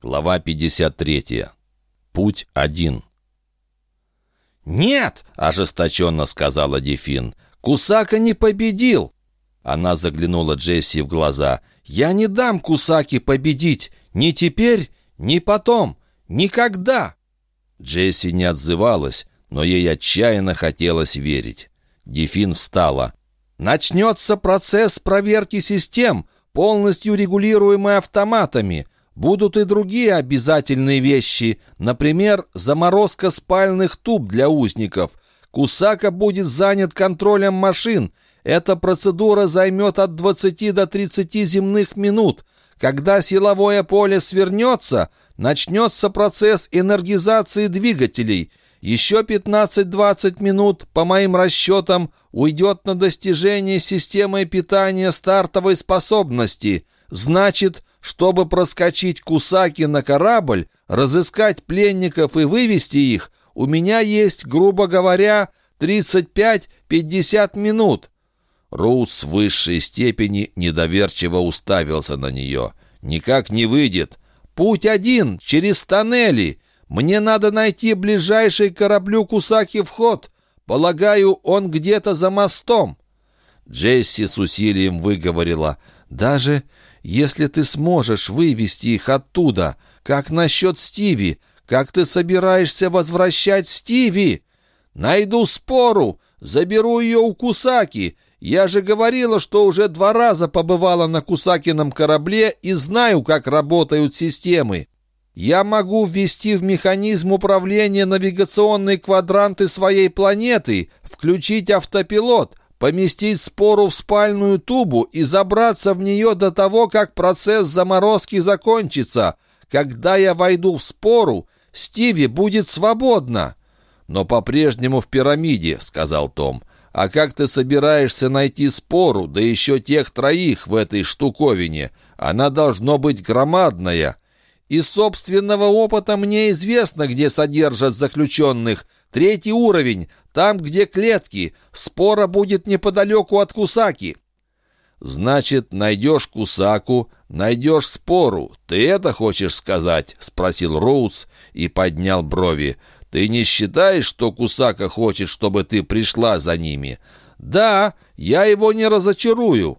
Глава 53. Путь один. «Нет!» — ожесточенно сказала Дефин. «Кусака не победил!» Она заглянула Джесси в глаза. «Я не дам Кусаке победить! Ни теперь, ни потом! Никогда!» Джесси не отзывалась, но ей отчаянно хотелось верить. Дефин встала. «Начнется процесс проверки систем, полностью регулируемый автоматами. Будут и другие обязательные вещи, например, заморозка спальных туб для узников. Кусака будет занят контролем машин. Эта процедура займет от 20 до 30 земных минут. Когда силовое поле свернется, начнется процесс энергизации двигателей. Еще 15-20 минут, по моим расчетам, уйдет на достижение системы питания стартовой способности. Значит, чтобы проскочить Кусаки на корабль, разыскать пленников и вывести их, у меня есть, грубо говоря, 35-50 минут». Роуз в высшей степени недоверчиво уставился на нее. «Никак не выйдет. Путь один, через тоннели. Мне надо найти ближайший кораблю Кусаки вход. Полагаю, он где-то за мостом». Джесси с усилием выговорила. «Даже если ты сможешь вывести их оттуда, как насчет Стиви? Как ты собираешься возвращать Стиви? Найду спору, заберу ее у Кусаки. Я же говорила, что уже два раза побывала на Кусакином корабле и знаю, как работают системы. Я могу ввести в механизм управления навигационные квадранты своей планеты, включить автопилот, поместить спору в спальную тубу и забраться в нее до того, как процесс заморозки закончится. Когда я войду в спору, Стиви будет свободна». «Но по-прежнему в пирамиде», — сказал Том. «А как ты собираешься найти спору, да еще тех троих в этой штуковине? Она должно быть громадная». «Из собственного опыта мне известно, где содержат заключенных», Третий уровень, там, где клетки. Спора будет неподалеку от Кусаки». «Значит, найдешь Кусаку, найдешь спору. Ты это хочешь сказать?» — спросил Роуз и поднял брови. «Ты не считаешь, что Кусака хочет, чтобы ты пришла за ними?» «Да, я его не разочарую.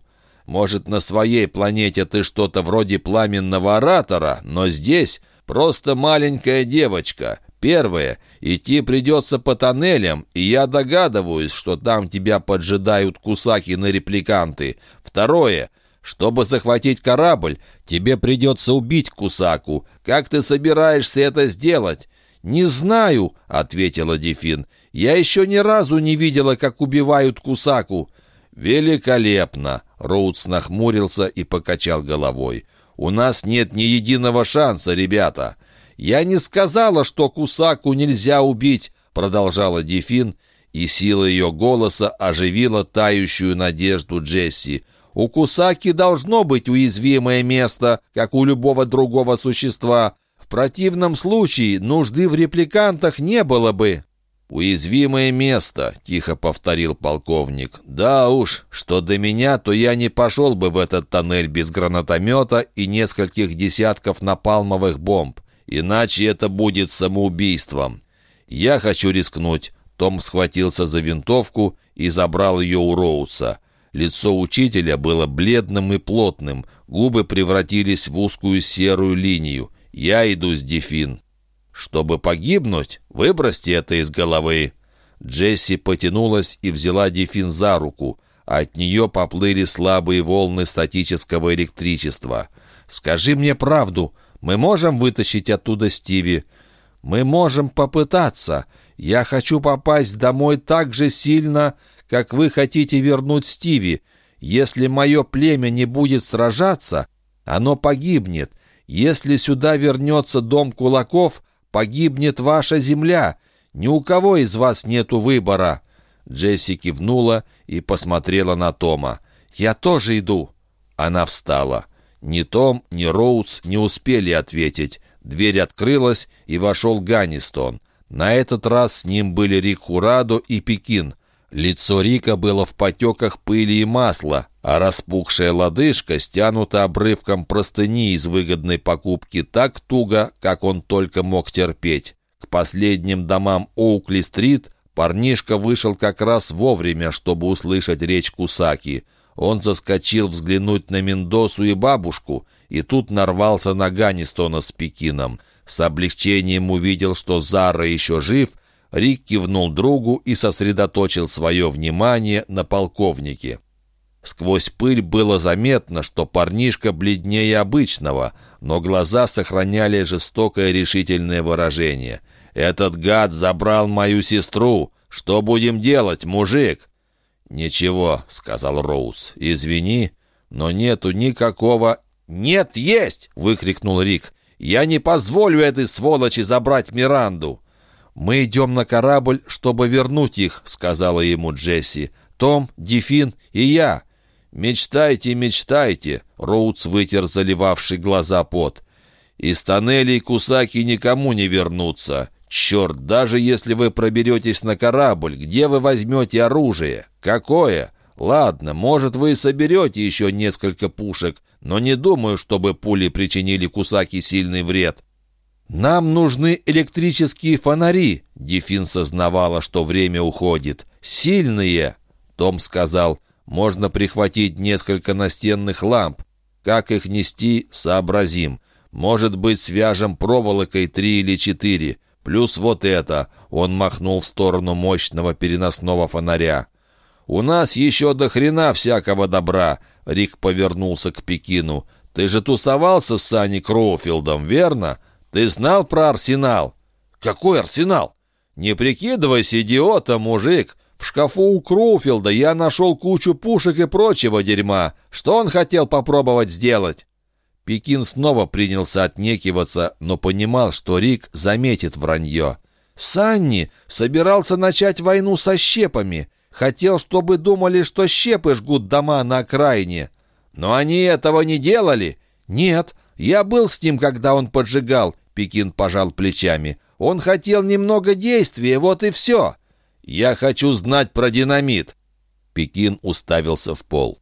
Может, на своей планете ты что-то вроде пламенного оратора, но здесь просто маленькая девочка, Первое. Идти придется по тоннелям, и я догадываюсь, что там тебя поджидают кусакины репликанты. Второе. Чтобы захватить корабль, тебе придется убить Кусаку. Как ты собираешься это сделать?» «Не знаю», — ответила Дефин. «Я еще ни разу не видела, как убивают Кусаку». «Великолепно!» — Роудс нахмурился и покачал головой. «У нас нет ни единого шанса, ребята. «Я не сказала, что Кусаку нельзя убить», — продолжала Дефин, и сила ее голоса оживила тающую надежду Джесси. «У Кусаки должно быть уязвимое место, как у любого другого существа. В противном случае нужды в репликантах не было бы». «Уязвимое место», — тихо повторил полковник. «Да уж, что до меня, то я не пошел бы в этот тоннель без гранатомета и нескольких десятков напалмовых бомб. Иначе это будет самоубийством. Я хочу рискнуть». Том схватился за винтовку и забрал ее у Роуса. Лицо учителя было бледным и плотным, губы превратились в узкую серую линию. «Я иду с Дефин». «Чтобы погибнуть, выбросьте это из головы». Джесси потянулась и взяла Дефин за руку. От нее поплыли слабые волны статического электричества. «Скажи мне правду. Мы можем вытащить оттуда Стиви? Мы можем попытаться. Я хочу попасть домой так же сильно, как вы хотите вернуть Стиви. Если мое племя не будет сражаться, оно погибнет. Если сюда вернется дом кулаков, погибнет ваша земля. Ни у кого из вас нету выбора». Джесси кивнула и посмотрела на Тома. «Я тоже иду». Она встала. Ни Том, ни Роуз не успели ответить. Дверь открылась, и вошел Ганнистон. На этот раз с ним были Рик Хурадо и Пекин. Лицо Рика было в потеках пыли и масла, а распухшая лодыжка стянута обрывком простыни из выгодной покупки так туго, как он только мог терпеть. К последним домам Оукли-стрит парнишка вышел как раз вовремя, чтобы услышать речь Кусаки. Он заскочил взглянуть на Мендосу и бабушку, и тут нарвался на Ганнистона с Пекином. С облегчением увидел, что Зара еще жив, Рик кивнул другу и сосредоточил свое внимание на полковнике. Сквозь пыль было заметно, что парнишка бледнее обычного, но глаза сохраняли жестокое решительное выражение. «Этот гад забрал мою сестру! Что будем делать, мужик?» «Ничего», — сказал Роуз. «Извини, но нету никакого...» «Нет, есть!» — выкрикнул Рик. «Я не позволю этой сволочи забрать Миранду!» «Мы идем на корабль, чтобы вернуть их», — сказала ему Джесси. «Том, Дефин и я». «Мечтайте, мечтайте», — Роудс вытер заливавший глаза пот. «Из тоннелей Кусаки никому не вернуться. Черт, даже если вы проберетесь на корабль, где вы возьмете оружие? Какое? Ладно, может, вы соберете еще несколько пушек, но не думаю, чтобы пули причинили Кусаки сильный вред». «Нам нужны электрические фонари», — Дефин сознавала, что время уходит. «Сильные!» — Том сказал. Можно прихватить несколько настенных ламп. Как их нести, сообразим. Может быть, свяжем проволокой три или четыре. Плюс вот это. Он махнул в сторону мощного переносного фонаря. «У нас еще до хрена всякого добра!» Рик повернулся к Пекину. «Ты же тусовался с Саней Кроуфилдом, верно? Ты знал про арсенал?» «Какой арсенал?» «Не прикидывайся идиотом, мужик! В шкафу у Кроуфилда я нашел кучу пушек и прочего дерьма. Что он хотел попробовать сделать?» Пекин снова принялся отнекиваться, но понимал, что Рик заметит вранье. «Санни собирался начать войну со щепами. Хотел, чтобы думали, что щепы жгут дома на окраине. Но они этого не делали?» «Нет, я был с ним, когда он поджигал», — Пекин пожал плечами. «Он хотел немного действия, вот и все». «Я хочу знать про динамит!» Пекин уставился в пол.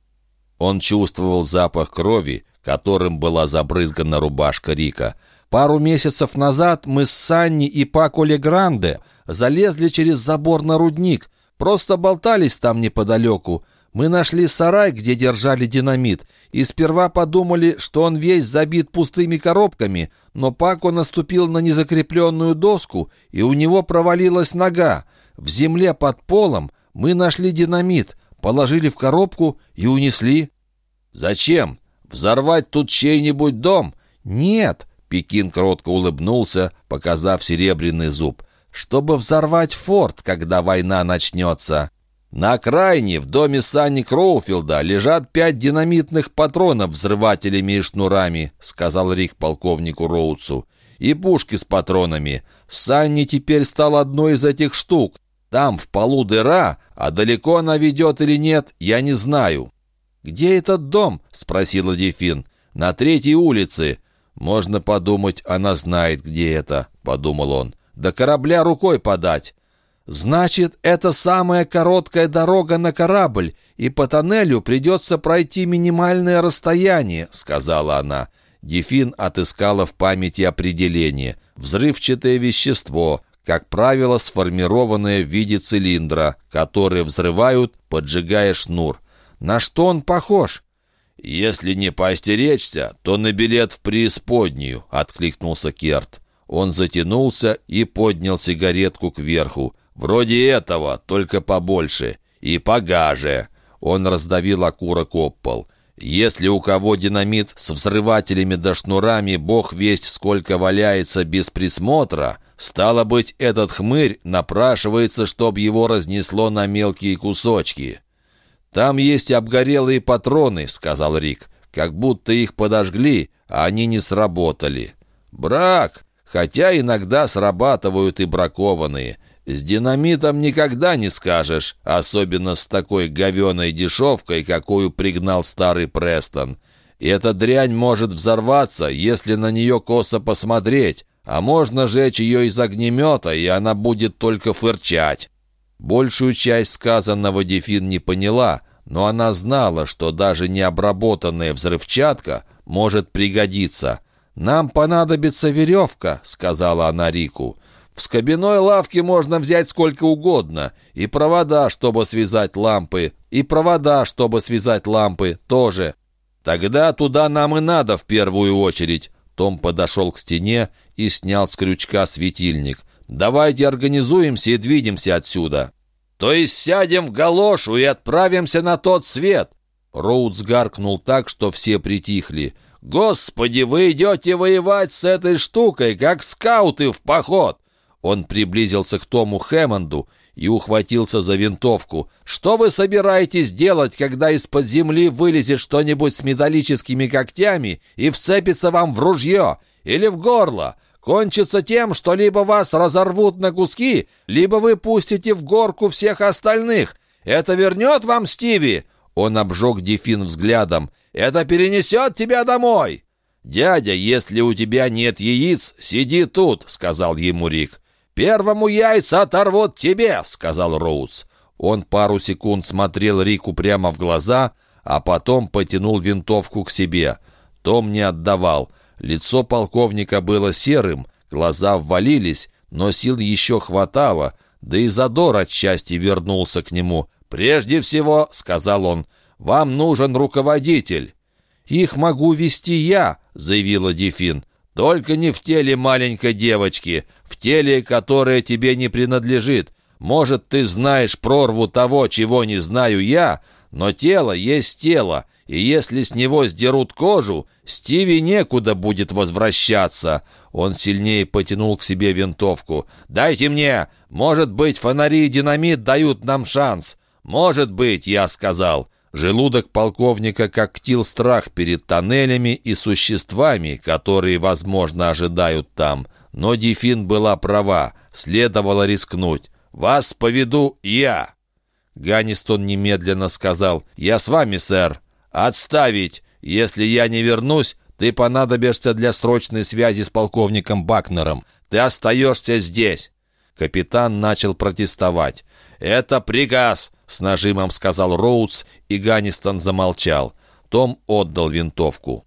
Он чувствовал запах крови, которым была забрызгана рубашка Рика. «Пару месяцев назад мы с Санни и Пако Легранде залезли через забор на рудник. Просто болтались там неподалеку. Мы нашли сарай, где держали динамит, и сперва подумали, что он весь забит пустыми коробками, но Пако наступил на незакрепленную доску, и у него провалилась нога. В земле под полом мы нашли динамит, положили в коробку и унесли». «Зачем? Взорвать тут чей-нибудь дом?» «Нет», — Пекин кротко улыбнулся, показав серебряный зуб, «чтобы взорвать форт, когда война начнется». «На окраине, в доме Санни Кроуфилда, лежат пять динамитных патронов взрывателями и шнурами», — сказал Рик полковнику Роуцу. «И пушки с патронами. Санни теперь стал одной из этих штук. Там в полу дыра, а далеко она ведет или нет, я не знаю». «Где этот дом?» — спросила Дефин. «На третьей улице». «Можно подумать, она знает, где это», — подумал он. «До корабля рукой подать». «Значит, это самая короткая дорога на корабль, и по тоннелю придется пройти минимальное расстояние», — сказала она. Дефин отыскала в памяти определение. «Взрывчатое вещество, как правило, сформированное в виде цилиндра, который взрывают, поджигая шнур. На что он похож? «Если не поостеречься, то на билет в преисподнюю», — откликнулся Керт. Он затянулся и поднял сигаретку кверху. «Вроде этого, только побольше. И погаже». Он раздавил окурок об пол. Если у кого динамит с взрывателями да шнурами, бог весть сколько валяется без присмотра, стало быть, этот хмырь напрашивается, чтоб его разнесло на мелкие кусочки. «Там есть обгорелые патроны», — сказал Рик, «как будто их подожгли, а они не сработали». «Брак, хотя иногда срабатывают и бракованные». С динамитом никогда не скажешь, особенно с такой говеной дешевкой, какую пригнал старый Престон. И эта дрянь может взорваться, если на нее косо посмотреть, а можно жечь ее из огнемета, и она будет только фырчать. Большую часть сказанного Дефин не поняла, но она знала, что даже необработанная взрывчатка может пригодиться. «Нам понадобится веревка», — сказала она Рику. «В скобяной лавке можно взять сколько угодно. И провода, чтобы связать лампы. И провода, чтобы связать лампы, тоже. Тогда туда нам и надо в первую очередь». Том подошел к стене и снял с крючка светильник. «Давайте организуемся и двинемся отсюда». «То есть сядем в галошу и отправимся на тот свет?» Роудс гаркнул так, что все притихли. «Господи, вы идете воевать с этой штукой, как скауты в поход!» Он приблизился к Тому Хэммонду и ухватился за винтовку. «Что вы собираетесь делать, когда из-под земли вылезет что-нибудь с металлическими когтями и вцепится вам в ружье или в горло? Кончится тем, что либо вас разорвут на куски, либо вы пустите в горку всех остальных. Это вернет вам Стиви?» Он обжег Дефин взглядом. Это перенесет тебя домой!» «Дядя, если у тебя нет яиц, сиди тут», — сказал ему Рик. «Первому яйца оторвут тебе», — сказал Роуз. Он пару секунд смотрел Рику прямо в глаза, а потом потянул винтовку к себе. Том не отдавал. Лицо полковника было серым, глаза ввалились, но сил еще хватало, да и задор отчасти вернулся к нему. «Прежде всего», — сказал он, вам нужен руководитель». «Их могу вести я», — заявила Дефин. «Только не в теле маленькой девочки, в теле, которое тебе не принадлежит. Может, ты знаешь прорву того, чего не знаю я, но тело есть тело, и если с него сдерут кожу, Стиви некуда будет возвращаться». Он сильнее потянул к себе винтовку. «Дайте мне! Может быть, фонари и динамит дают нам шанс!» «Может быть, я сказал. Желудок полковника когтил страх перед тоннелями и существами, которые, возможно, ожидают там. Но Дефин была права, следовало рискнуть. «Вас поведу я!» Ганнистон немедленно сказал «Я с вами, сэр». «Отставить! Если я не вернусь, ты понадобишься для срочной связи с полковником Бакнером. Ты остаешься здесь!» Капитан начал протестовать. «Это приказ! С нажимом сказал Роудс, и Ганнистон замолчал. Том отдал винтовку.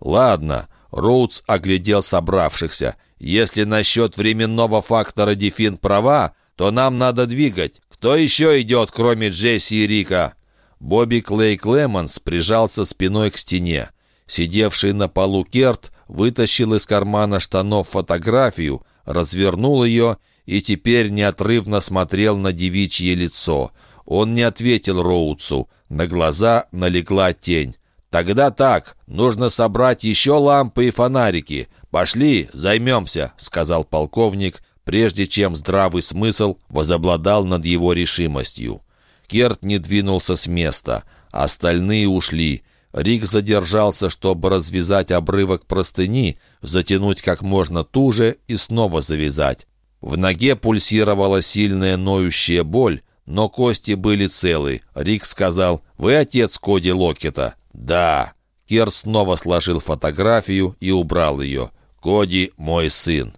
«Ладно», — Роудс оглядел собравшихся. «Если насчет временного фактора Дефин права, то нам надо двигать. Кто еще идет, кроме Джесси и Рика?» Бобби Клей Клемонс прижался спиной к стене. Сидевший на полу Керт вытащил из кармана штанов фотографию, развернул ее и теперь неотрывно смотрел на девичье лицо — он не ответил Роудсу. На глаза налегла тень. «Тогда так, нужно собрать еще лампы и фонарики. Пошли, займемся», — сказал полковник, прежде чем здравый смысл возобладал над его решимостью. Керт не двинулся с места. Остальные ушли. Рик задержался, чтобы развязать обрывок простыни, затянуть как можно туже и снова завязать. В ноге пульсировала сильная ноющая боль, но кости были целы. Рик сказал, «Вы отец Коди Локета?» «Да». Кер снова сложил фотографию и убрал ее. «Коди мой сын.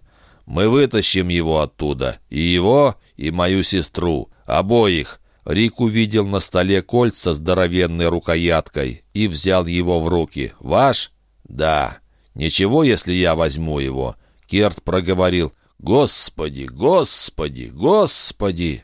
Мы вытащим его оттуда. И его, и мою сестру. Обоих». Рик увидел на столе кольца с здоровенной рукояткой и взял его в руки. «Ваш?» «Да». «Ничего, если я возьму его?» Керт проговорил. «Господи, Господи, Господи!»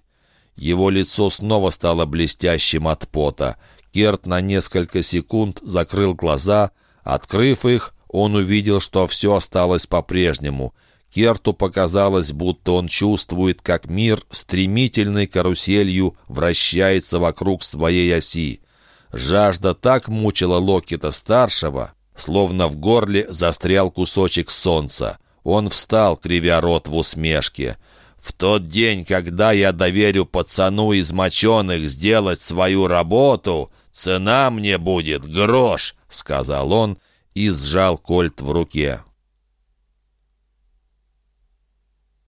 Его лицо снова стало блестящим от пота. Керт на несколько секунд закрыл глаза. Открыв их, он увидел, что все осталось по-прежнему. Керту показалось, будто он чувствует, как мир стремительной каруселью вращается вокруг своей оси. Жажда так мучила Локита-старшего, словно в горле застрял кусочек солнца. Он встал, кривя рот в усмешке. В тот день, когда я доверю пацану из моченых сделать свою работу, цена мне будет грош», — сказал он и сжал кольт в руке.